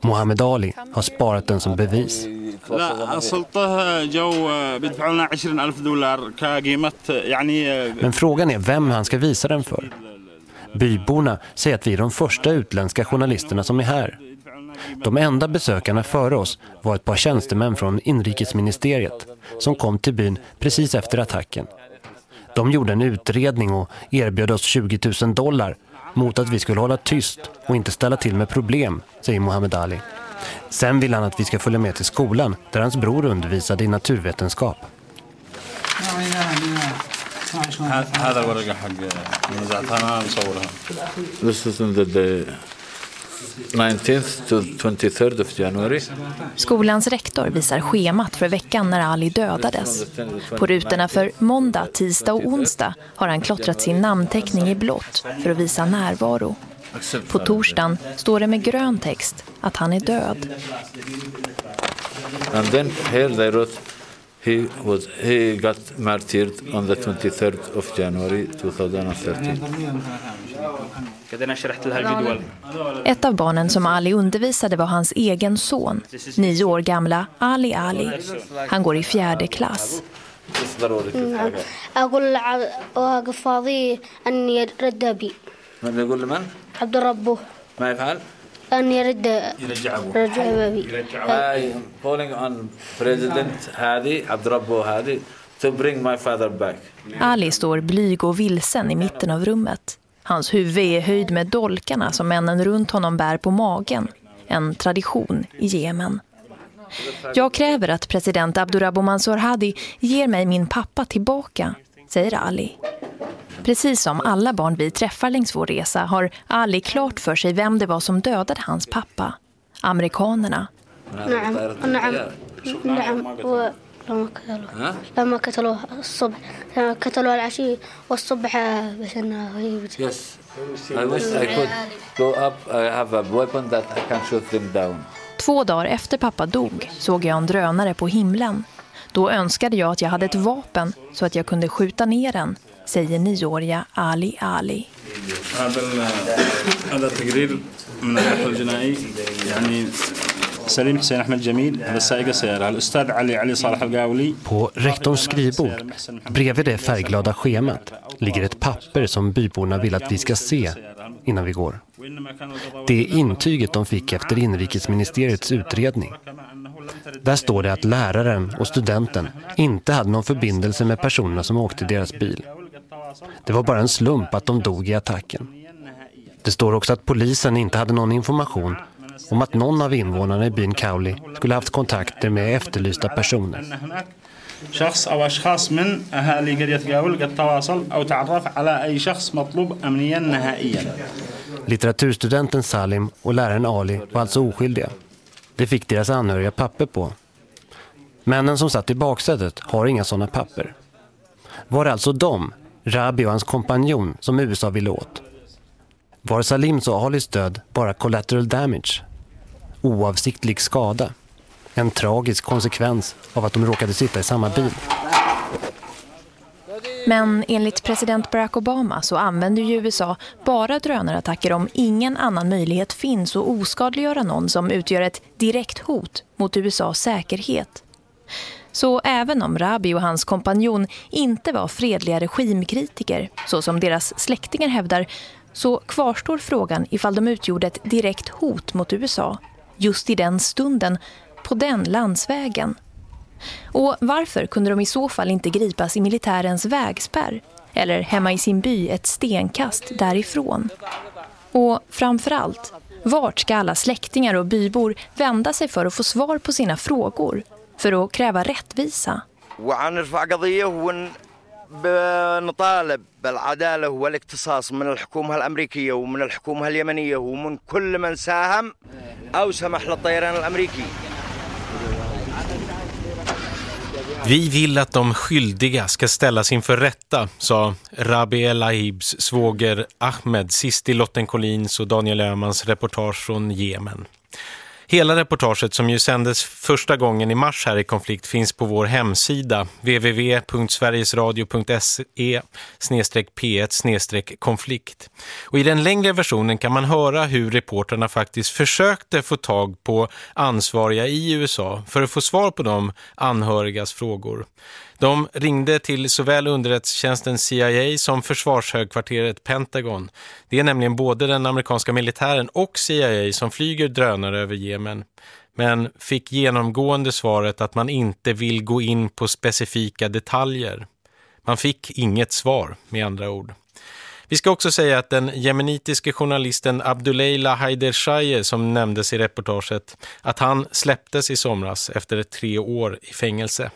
Mohammed Ali har sparat den som bevis. Men frågan är vem han ska visa den för. Byborna säger att vi är de första utländska journalisterna som är här. De enda besökarna före oss var ett par tjänstemän från inrikesministeriet som kom till byn precis efter attacken. De gjorde en utredning och erbjöd oss 20 000 dollar mot att vi skulle hålla tyst och inte ställa till med problem, säger Mohammed Ali. Sen vill han att vi ska följa med till skolan där hans bror undervisade i naturvetenskap.
This isn't the 19th to 23rd of January.
Skolans rektor visar schemat för veckan när Ali dödades. På rutorna för måndag, tisdag och onsdag har han klottrat sin namnteckning i blått för att visa närvaro. På torsdagen står det med grön text att han är död.
And then here they wrote he was he got martyred on the 23rd of January 2013.
Ett av barnen som Ali undervisade var hans egen son, nio år gamla Ali Ali. Han går i fjärde klass.
نعم أقول واقف فاضي أني رد أبي
من يقول لمن؟
عبد ربه
ما يفعل؟
أني رد
يرجع أبوه
رجع أبي
I am calling on President Hadi, Abdurabbo Hadi, to bring my father back.
Ali står blyg och vilsen i mitten av rummet. Hans huvud är höjd med dolkarna som männen runt honom bär på magen. En tradition i Jemen. Jag kräver att president Abdurrabo Mansour Hadi ger mig min pappa tillbaka, säger Ali. Precis som alla barn vi träffar längs vår resa har Ali klart för sig vem det var som dödade hans pappa. Amerikanerna.
Nej, nej, nej. و لما قتلوه لما قتلوه الصبح قتلوه العشي والصبح بس انه هي بت-
Yes. I wish I could go up. I have a weapon that I can shoot them down.
Två dagar efter pappa dog såg jag en drönare på himlen. Då önskade jag att jag hade ett vapen så att jag kunde skjuta ner den, säger nioåriga Ali Ali.
هذا ال- هذا التقرير من الغرفة الجنائي يعني سليم حسين أحمد جميل هذا سائق السيارة الأستاذ علي علي صالح القاولي
På rektorns skrivbord, bredvid det färgglada schemat, ligger ett papper som byborna vill att vi ska se innan vi går. Det är intyget de fick efter inrikesministeriets utredning. Där står det att läraren och studenten inte hade någon förbindelse med personerna som åkte i deras bil. Det var bara en slump att de dog i attacken. Det står också att polisen inte hade någon information om att någon av invånarna i byn Kauli skulle haft kontakter med efterlysta personer.
أن هناك شخص أو أشخاص من أهالي قرية قاول قد تواصل أو تعرف على أي شخص مطلوب أمنيا نهائيا
Litteraturstudenten Salim och läraren Ali var alltså oskyldiga. Det fick deras anhöriga papper på. Männen som satt i baksätet har inga sådana papper. Var det alltså de, Rabi och hans kompanjon, som USA ville åt? Var Salims och Alis död bara collateral damage? Oavsiktlig skada? En tragisk konsekvens av att de råkade sitta i samma bil.
Men enligt president Barack Obama så använder ju USA bara drönarattacker om ingen annan möjlighet finns att oskadliggöra någon som utgör ett direkt hot mot USAs säkerhet. Så även om Rabi och hans kompanjon inte var fredliga regimkritiker, så som deras släktingar hävdar, så kvarstår frågan ifall de utgjorde ett direkt hot mot USA, just i den stunden, på den landsvägen. Och varför kunde de i så fall inte gripas i militärens vägspärr eller hemma i sin by ett stenkast därifrån? Och framförallt, vart ska alla släktingar och bybor vända sig för att få svar på sina frågor? För att kräva rättvisa?
وعنرفع قضية ونطالب بالعدالة والاقتصاص من الحكومة الأمريكية ومن الحكومة اليمنية ومن كل من ساهم أو سمح للطيران الأمريكي
Vi vill att de skyldiga ska ställas inför rätta, sa Rabi El Ahibs svåger Ahmed sist i Lotten Collins och Daniel Öhmans reportage från Jemen. Hela reportaget som ju sändes första gången i mars här i konflikt finns på vår hemsida www.sverigesradio.se p1 konflikt. Och i den längre versionen kan man höra hur reporterna faktiskt försökte få tag på ansvariga i USA för att få svar på de anhörigas frågor. De ringde till såväl underrättelsetjänsten CIA som försvarshögkvarteret Pentagon. Det är nämligen både den amerikanska militären och CIA som flyger drönare över Jemen. Men fick genomgående svaret att man inte vill gå in på specifika detaljer. Man fick inget svar med andra ord. Vi ska också säga att den jemenitiske journalisten Abdullah Haider Shaye som nämndes i reportaget, att han släpptes i somras efter tre år i fängelse.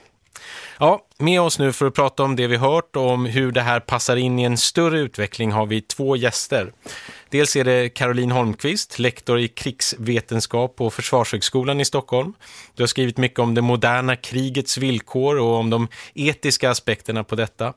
Ja, med oss nu för att prata om det vi hört och om hur det här passar in i en större utveckling har vi två gäster. Dels är det Caroline Holmqvist, lektor i krigsvetenskap på Försvarshögskolan i Stockholm. Du har skrivit mycket om det moderna krigets villkor och om de etiska aspekterna på detta.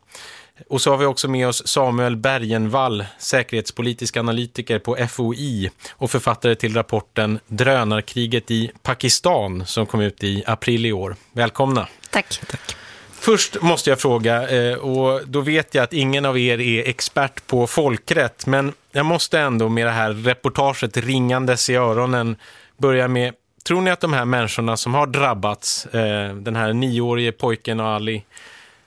Och så har vi också med oss Samuel Bergenvall, säkerhetspolitisk analytiker på FOI och författare till rapporten Drönarkriget i Pakistan som kom ut i april i år. Välkomna.
Tack.
Tack. Först måste jag fråga, eh, och då vet jag att ingen av er är expert på folkrätt, men jag måste ändå med det här reportaget ringandes i öronen börja med, tror ni att de här människorna som har drabbats, eh, den här nioårige pojken och Ali,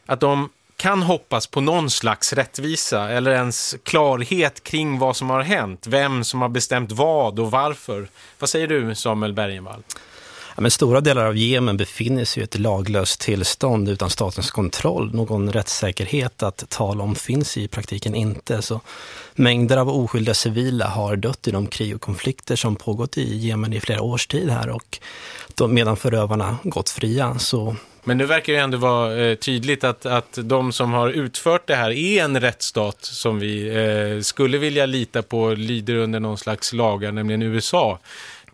att de kan hoppas på någon slags rättvisa eller ens klarhet kring vad som har hänt, vem som har bestämt vad och varför? Vad säger du Samuel Bergenvall?
Ja, men stora delar av Jemen befinner sig i ett laglöst tillstånd utan statens kontroll. Någon rättssäkerhet att tala om finns i praktiken inte. Så mängder av oskyldiga civila har dött i de krig och konflikter som pågått i Jemen i flera års tid här och de, medan förövarna gått fria. Så
Men nu verkar det ändå vara eh, tydligt att, att de som har utfört det här är en rättsstat som vi eh, skulle vilja lita på lyder under någon slags lagar, nämligen USA.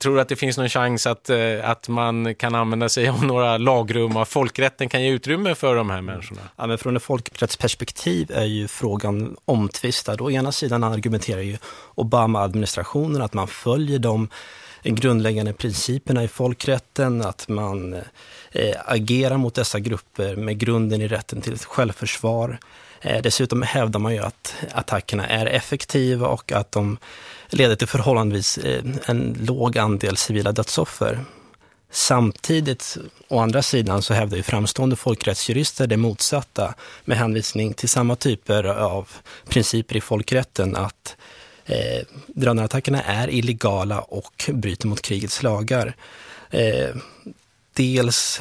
Tror att det finns någon chans att, eh, att man kan använda sig av några lagrum av folkrätten kan ge utrymme för de här människorna?
Ja, men från ett folkrättsperspektiv är ju frågan omtvistad. Å ena sidan argumenterar ju Obama-administrationen att man följer de grundläggande principerna i folkrätten, att man eh, agerar mot dessa grupper med grunden i rätten till självförsvar. Eh, dessutom hävdar man ju att attackerna är effektiva och att de leder till förhållandevis eh, en låg andel civila dödsoffer. Samtidigt, å andra sidan, så hävdar ju framstående folkrättsjurister det motsatta med hänvisning till samma typer av principer i folkrätten att eh, drönarattackerna är illegala och bryter mot krigets lagar. Eh, dels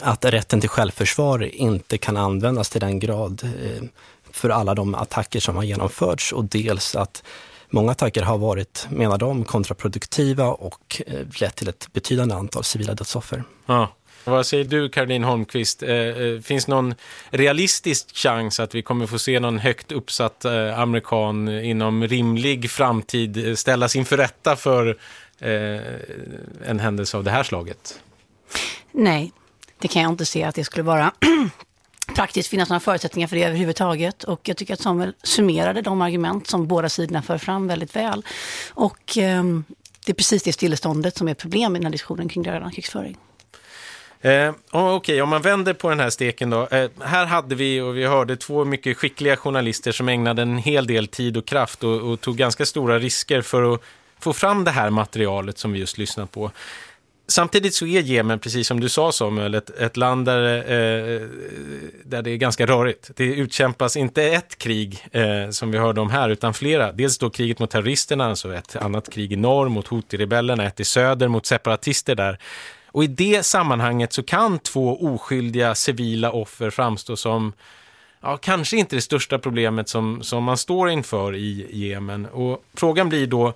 att rätten till självförsvar inte kan användas till den grad eh, för alla de attacker som har genomförts och dels att många attacker har varit, menar de, kontraproduktiva och eh, lett till ett betydande antal civila dödsoffer.
Ja. Vad säger du Caroline Holmqvist? Eh, finns någon realistisk chans att vi kommer få se någon högt uppsatt amerikan inom rimlig framtid ställas inför rätta för en händelse av det här slaget?
Nej, det kan jag inte se att det skulle vara praktiskt finnas några förutsättningar för det överhuvudtaget. Och jag tycker att Samuel summerade de argument som båda sidorna för fram väldigt väl. Och eh, det är precis det stilleståndet som är problem i den här diskussionen kring drönarkrigsföring.
Eh, Okej, okay, om man vänder på den här steken då. Eh, här hade vi, och vi hörde, två mycket skickliga journalister som ägnade en hel del tid och kraft och, och tog ganska stora risker för att få fram det här materialet som vi just lyssnat på. Samtidigt så är Jemen, precis som du sa Samuel, ett, ett land där, eh, där det är ganska rörigt. Det utkämpas inte ett krig eh, som vi hörde om här, utan flera. Dels då kriget mot terroristerna, alltså ett annat krig i norr mot Houthi-rebellerna, ett i söder mot separatister där. Och i det sammanhanget så kan två oskyldiga civila offer framstå som ja, kanske inte det största problemet som, som man står inför i Jemen. Och frågan blir då,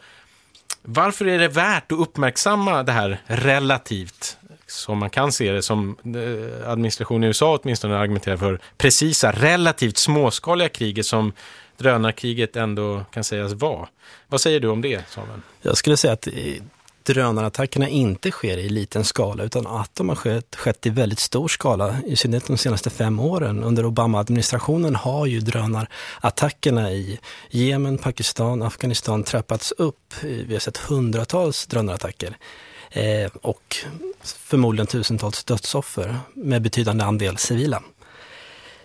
varför är det värt att uppmärksamma det här relativt, som man kan se det som eh, administrationen i USA åtminstone argumenterar för, precisa, relativt småskaliga kriget som drönarkriget ändå kan sägas vara. Vad säger du om det, Samuel?
Jag skulle säga att drönarattackerna inte sker i liten skala utan att de har skett, skett i väldigt stor skala, i synnerhet de senaste fem åren. Under Obama-administrationen har ju drönarattackerna i Jemen, Pakistan, Afghanistan trappats upp. Vi har sett hundratals drönarattacker eh, och förmodligen tusentals dödsoffer med betydande andel civila.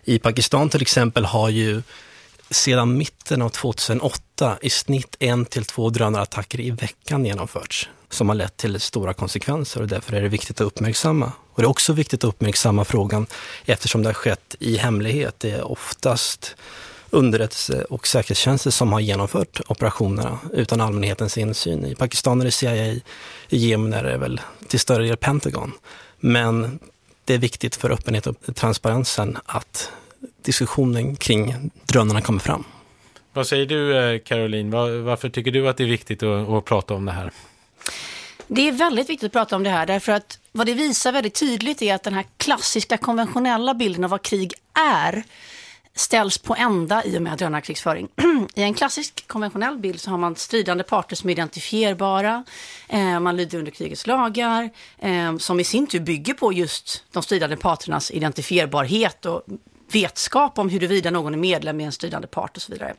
I Pakistan till exempel har ju sedan mitten av 2008 i snitt en till två drönarattacker i veckan genomförts som har lett till stora konsekvenser och därför är det viktigt att uppmärksamma. Och det är också viktigt att uppmärksamma frågan eftersom det har skett i hemlighet. Det är oftast underrättelse och säkerhetstjänster som har genomfört operationerna utan allmänhetens insyn. I Pakistan är det CIA, i Jemen är det väl till större del Pentagon. Men det är viktigt för öppenhet och transparensen att diskussionen kring drönarna kommer fram.
Vad säger du eh, Caroline? Varför tycker du att det är viktigt att, att prata om det här?
Det är väldigt viktigt att prata om det här därför att vad det visar väldigt tydligt är att den här klassiska konventionella bilden av vad krig är ställs på ända i och med drönarkrigsföring. I en klassisk konventionell bild så har man stridande parter som är identifierbara, eh, man lyder under krigets lagar, eh, som i sin tur bygger på just de stridande parternas identifierbarhet och vetskap om huruvida någon är medlem i en stridande part och så vidare.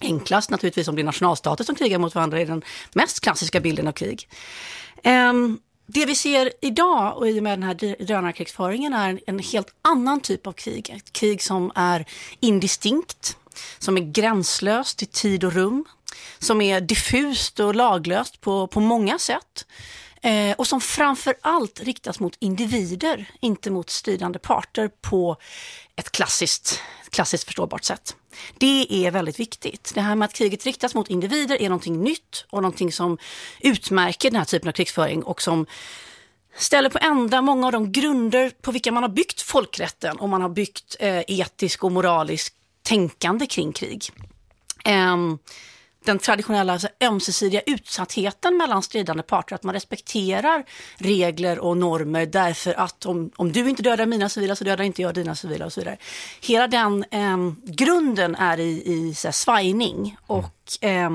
Enklast naturligtvis om det är nationalstater som krigar mot varandra är den mest klassiska bilden av krig. Um, det vi ser idag och i och med den här drönarkrigsföringen är en helt annan typ av krig. Ett krig som är indistinkt, som är gränslöst i tid och rum, som är diffust och laglöst på, på många sätt. Eh, och som framför allt riktas mot individer, inte mot stridande parter på ett klassiskt, klassiskt förståbart sätt. Det är väldigt viktigt. Det här med att kriget riktas mot individer är någonting nytt och någonting som utmärker den här typen av krigsföring och som ställer på ända många av de grunder på vilka man har byggt folkrätten och man har byggt eh, etisk och moralisk tänkande kring krig. Um, den traditionella alltså, ömsesidiga utsattheten mellan stridande parter, att man respekterar regler och normer därför att om, om du inte dödar mina civila så dödar inte jag dina civila och så vidare. Hela den eh, grunden är i, i så här, svajning och eh,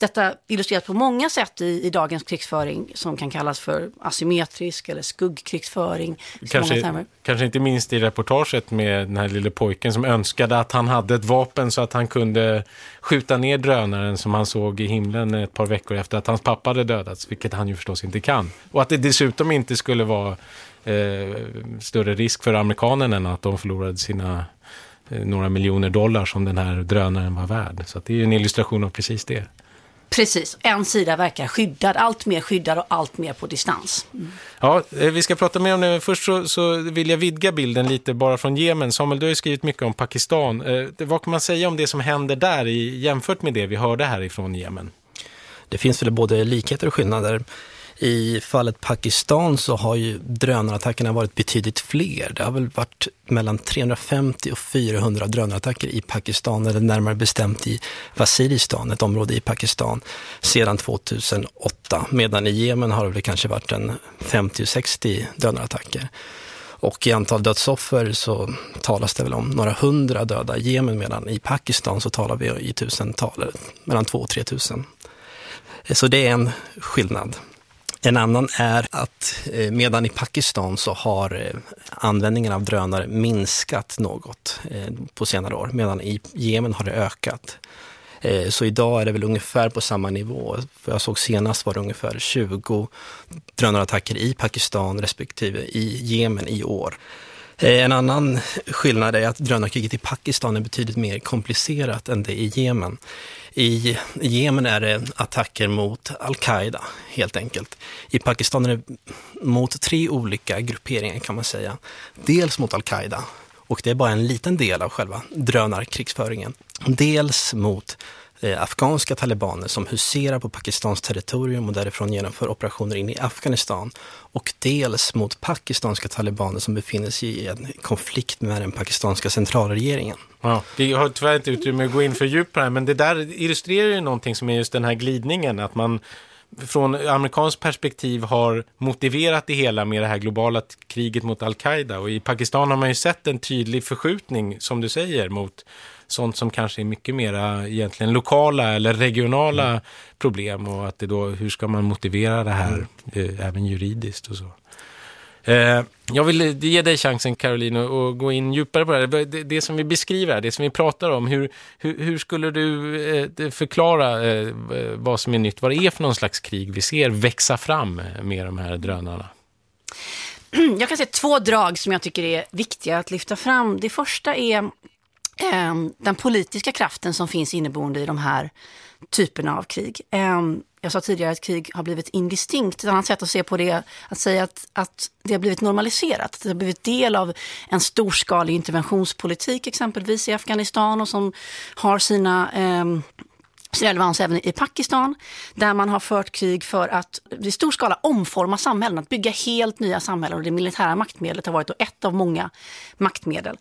detta illustreras på många sätt i, i, dagens krigsföring som kan kallas för asymmetrisk eller skuggkrigsföring.
Kanske, kanske inte minst i reportaget med den här lille pojken som önskade att han hade ett vapen så att han kunde skjuta ner drönaren som han såg i himlen ett par veckor efter att hans pappa hade dödats, vilket han ju förstås inte kan. Och att det dessutom inte skulle vara eh, större risk för amerikanerna att de förlorade sina eh, några miljoner dollar som den här drönaren var värd. Så det är en illustration av precis det.
Precis, en sida verkar skyddad, allt mer skyddad och allt mer på distans. Mm.
Ja, eh, vi ska prata mer om det. Först så, så, vill jag vidga bilden lite bara från Jemen. Samuel, du har ju skrivit mycket om Pakistan. Eh, vad kan man säga om det som händer där i, jämfört med det vi hörde härifrån Jemen?
Det finns väl både likheter och skillnader. I fallet Pakistan så har ju drönarattackerna varit betydligt fler. Det har väl varit mellan 350 och 400 drönarattacker i Pakistan, eller närmare bestämt i Waziristan, ett område i Pakistan, sedan 2008. Medan i Jemen har det väl kanske varit en 50-60 drönarattacker. Och i antal dödsoffer så talas det väl om några hundra döda i Jemen, medan i Pakistan så talar vi i tusental, mellan två och tre tusen. Så det är en skillnad. En annan är att eh, medan i Pakistan så har eh, användningen av drönare minskat något eh, på senare år, medan i Jemen har det ökat. Så idag är det väl ungefär på samma nivå. För jag såg senast var det ungefär 20 drönarattacker i Pakistan respektive i Jemen i år. En annan skillnad är att drönarkriget i Pakistan är betydligt mer komplicerat än det i Jemen. I Jemen är det attacker mot al-Qaida, helt enkelt. I Pakistan är det mot tre olika grupperingar kan man säga. Dels mot al-Qaida, och det är bara en liten del av själva drönarkrigsföringen. Dels mot eh, afghanska talibaner som huserar på Pakistans territorium och därifrån genomför operationer in i Afghanistan. Och dels mot pakistanska talibaner som befinner sig i en konflikt med den pakistanska centralregeringen.
Ja, vi har tyvärr inte utrymme att gå in för djupt på det här, men det där illustrerar ju någonting som är just den här glidningen, att man från amerikanskt perspektiv har motiverat det hela med det här globala kriget mot al-Qaida och i Pakistan har man ju sett en tydlig förskjutning, som du säger, mot sånt som kanske är mycket mera egentligen lokala eller regionala mm. problem och att det då, hur ska man motivera det här mm. eh, även juridiskt och så. Eh, jag vill ge dig chansen Caroline att gå in djupare på det, här. det Det som vi beskriver, det som vi pratar om. Hur, hur, hur skulle du eh, förklara eh, vad som är nytt? Vad det är för någon slags krig vi ser växa fram med de här drönarna?
Jag kan se två drag som jag tycker är viktiga att lyfta fram. Det första är Ehm, den politiska kraften som finns inneboende i de här typerna av krig. Ehm, jag sa tidigare att krig har blivit indistinkt. Ett annat sätt att se på det att säga att, att det har blivit normaliserat. Det har blivit del av en storskalig interventionspolitik exempelvis i Afghanistan och som har sina eh, relevans även i Pakistan, där man har fört krig för att i stor skala omforma samhällen, att bygga helt nya samhällen och det militära maktmedlet har varit ett av många maktmedel.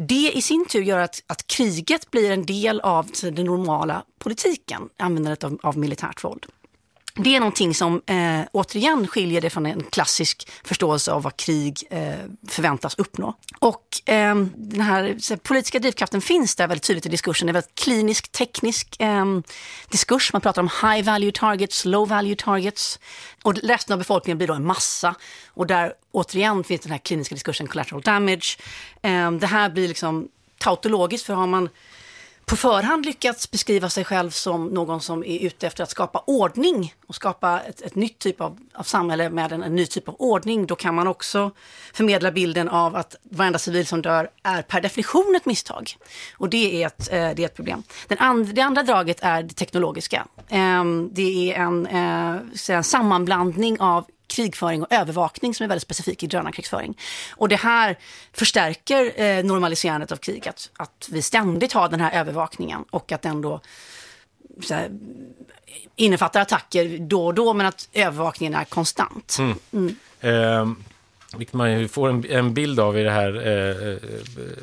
Det i sin tur gör att, att kriget blir en del av den normala politiken, användandet av, av militärt våld. Det är någonting som eh, återigen skiljer det från en klassisk förståelse av vad krig eh, förväntas uppnå. Och eh, den här här politiska drivkraften finns där väldigt tydligt i diskursen. Det är väldigt klinisk, teknisk eh, diskurs. Man pratar om high value targets, low value targets. Och resten av befolkningen blir då en massa. Och där återigen finns den här kliniska diskursen collateral damage. Eh, det här blir liksom tautologiskt, för har man på förhand lyckats beskriva sig själv som någon som är ute efter att skapa ordning och skapa ett, ett nytt typ av, av samhälle med en, en, ny typ av ordning, då kan man också förmedla bilden av att varenda civil som dör är per definition ett misstag. Och det är ett, eh, det är ett problem. Den and, det andra draget är det teknologiska. Eh, det är en, eh, en sammanblandning av krigföring och övervakning som är väldigt specifik i drönarkrigsföring. Och det här förstärker eh, normaliserandet av krig, att, att vi ständigt har den här övervakningen och att den då här, innefattar attacker då och då, men att övervakningen är konstant. Mm.
Mm. Eh, vilket man ju får en, en, bild av i det här eh, eh,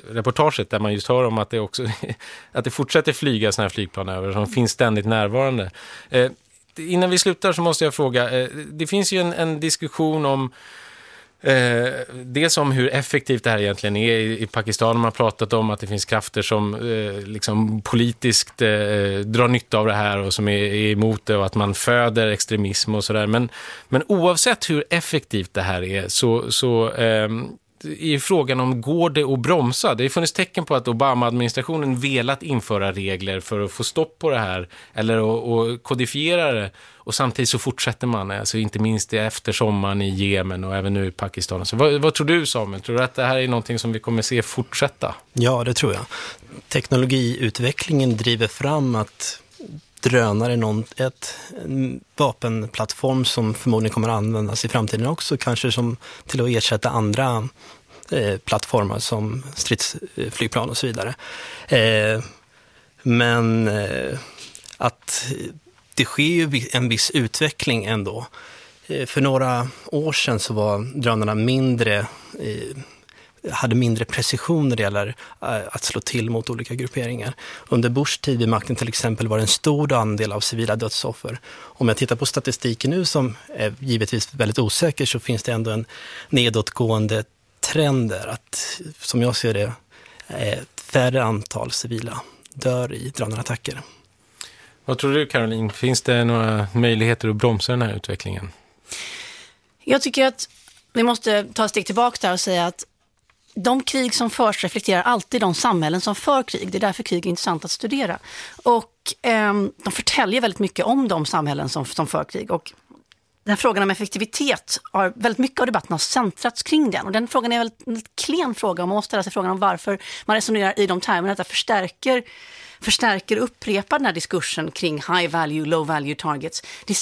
reportaget där man just hör om att det också att det fortsätter flyga sådana här flygplan över som finns ständigt närvarande. Eh, innan vi slutar så måste jag fråga, eh, det finns ju en, en diskussion om Eh, dels om hur effektivt det här egentligen är. I, Pakistan man har man pratat om att det finns krafter som eh, liksom politiskt eh, drar nytta av det här och som är, är emot det och att man föder extremism och sådär. Men, men oavsett hur effektivt det här är så, så ehm, i frågan om går det att bromsa? Det har funnits tecken på att Obama-administrationen velat införa regler för att få stopp på det här eller att kodifiera det. Och samtidigt så fortsätter man, alltså inte minst efter sommaren i Jemen och även nu i Pakistan. Så vad, vad tror du Samuel? Tror du att det här är någonting som vi kommer se fortsätta?
Ja, det tror jag. Teknologiutvecklingen driver fram att drönare någon, ett, en vapenplattform som förmodligen kommer att användas i framtiden också, kanske som till att ersätta andra eh, plattformar som stridsflygplan och så vidare. Eh, men eh, att det sker ju en viss utveckling ändå. Eh, för några år sedan så var drönarna mindre eh, hade mindre precision när det gäller eh, att slå till mot olika grupperingar. Under Bush tid vid makten till exempel var det en stor andel av civila dödsoffer. Om jag tittar på statistiken nu som är givetvis väldigt osäker så finns det ändå en nedåtgående trend där att, som jag ser det, ett färre antal civila dör i drönarattacker.
Vad tror du Caroline? Finns det några möjligheter att bromsa den här utvecklingen?
Jag tycker att vi måste ta ett steg tillbaka där och säga att de krig som förs reflekterar alltid de samhällen som för krig. Det är därför krig är intressant att studera. Och eh, de förtäljer väldigt mycket om de samhällen som, som för krig. Och den här frågan om effektivitet, har väldigt mycket av debatten har centrats kring den. Och den frågan är en väldigt en klen fråga man måste ställa sig frågan om varför man resonerar i de termerna. Att det förstärker förstärker och upprepar den här diskursen kring high value, low value targets. Det,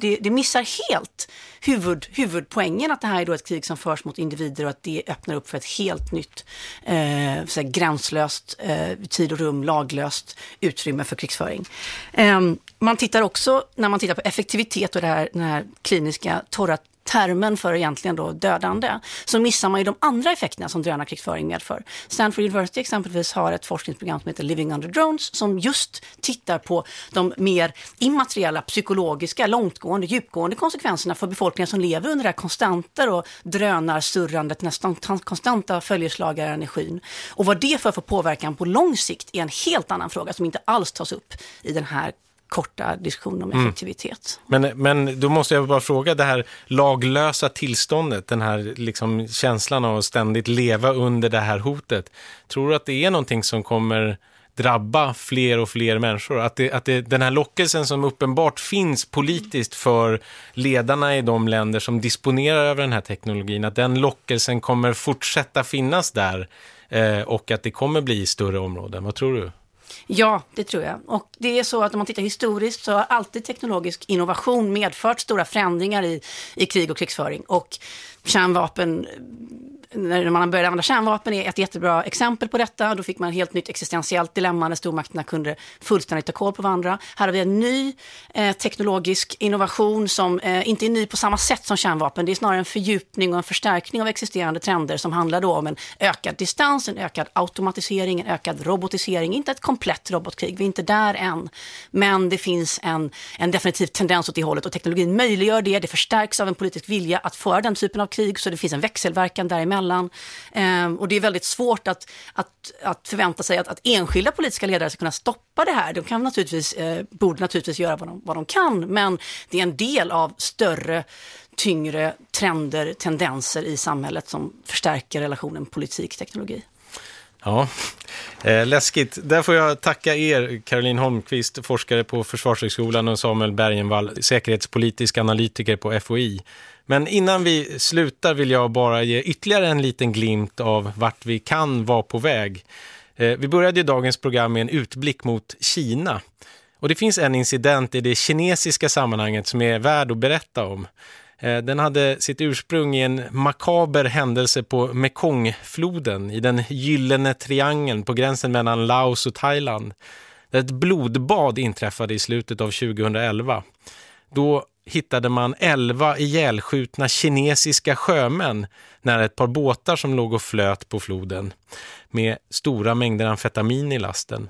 det, det missar helt huvud, huvudpoängen att det här är då ett krig som förs mot individer och att det öppnar upp för ett helt nytt eh, så gränslöst, eh, tid och rum, laglöst utrymme för krigsföring. Eh, man tittar också, när man tittar på effektivitet och det här, den här kliniska torra termen för egentligen då dödande, så missar man ju de andra effekterna som drönarkrigföring medför. Stanford University exempelvis har ett forskningsprogram som heter Living Under Drones som just tittar på de mer immateriella, psykologiska, långtgående, djupgående konsekvenserna för befolkningen som lever under det här konstanta och drönarsurrandet, nästan konstanta följeslagare energin. Och vad det för för påverkan på lång sikt är en helt annan fråga som inte alls tas upp i den här korta diskussion om mm. effektivitet.
Men, men då måste jag bara fråga, det här laglösa tillståndet, den här liksom känslan av att ständigt leva under det här hotet. Tror du att det är någonting som kommer drabba fler och fler människor? Att, det, att det, den här lockelsen som uppenbart finns politiskt för ledarna i de länder som disponerar över den här teknologin, att den lockelsen kommer fortsätta finnas där eh, och att det kommer bli större områden. Vad tror du?
Ja, det tror jag. Och det är så att om man tittar historiskt så har alltid teknologisk innovation medfört stora förändringar i, i krig och krigsföring. Och kärnvapen när man började använda kärnvapen är ett jättebra exempel på detta. Då fick man ett helt nytt existentiellt dilemma när stormakterna kunde fullständigt ta koll på varandra. Här har vi en ny eh, teknologisk innovation som eh, inte är ny på samma sätt som kärnvapen. Det är snarare en fördjupning och en förstärkning av existerande trender som handlar då om en ökad distans, en ökad automatisering, en ökad robotisering. Inte ett komplett robotkrig, vi är inte där än. Men det finns en, en definitiv tendens åt det hållet och teknologin möjliggör det. Det förstärks av en politisk vilja att föra den typen av krig så det finns en växelverkan däremellan emellan. Eh, och det är väldigt svårt att, att, att förvänta sig att, att, enskilda politiska ledare ska kunna stoppa det här. De kan naturligtvis, eh, borde naturligtvis göra vad de, vad de kan, men det är en del av större tyngre trender, tendenser i samhället som förstärker relationen politik-teknologi.
Ja, eh, läskigt. Där får jag tacka er, Caroline Holmqvist, forskare på Försvarshögskolan och Samuel Bergenvall, säkerhetspolitisk analytiker på FOI. Men innan vi slutar vill jag bara ge ytterligare en liten glimt av vart vi kan vara på väg. Eh, vi började dagens program med en utblick mot Kina. Och det finns en incident i det kinesiska sammanhanget som är värd att berätta om. Eh, den hade sitt ursprung i en makaber händelse på Mekongfloden i den gyllene triangeln på gränsen mellan Laos och Thailand. Ett blodbad inträffade i slutet av 2011. Då hittade man 11 ihjälskjutna kinesiska sjömän när ett par båtar som låg och flöt på floden med stora mängder amfetamin i lasten.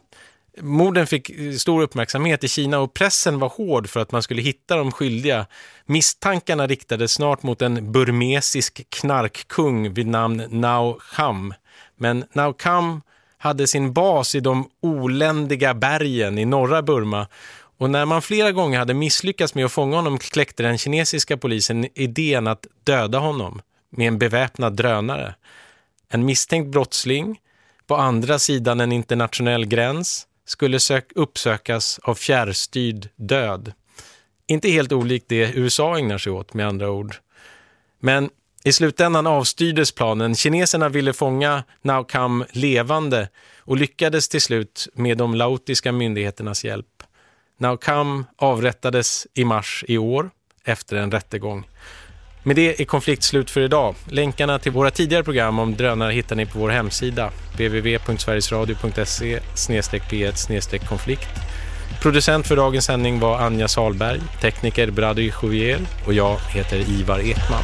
Morden fick eh, stor uppmärksamhet i Kina och pressen var hård för att man skulle hitta de skyldiga. Misstankarna riktades snart mot en burmesisk knarkkung vid namn Nao Kham. Men Nao Kham hade sin bas i de oländiga bergen i norra Burma och när man flera gånger hade misslyckats med att fånga honom kläckte den kinesiska polisen idén att döda honom med en beväpnad drönare. En misstänkt brottsling på andra sidan en internationell gräns skulle uppsökas av fjärrstyrd död. Inte helt olikt det USA ägnar sig åt med andra ord. Men i slutändan avstyrdes planen. Kineserna ville fånga Nao Kam levande och lyckades till slut med de laotiska myndigheternas hjälp. Naukam avrättades i mars i år efter en rättegång. Med det är konflikt slut för idag. Länkarna till våra tidigare program om drönare hittar ni på vår hemsida www.sverigesradio.se p1 konflikt. Producent för dagens sändning var Anja Salberg, tekniker Brady Jouvier och jag heter Ivar Ekman.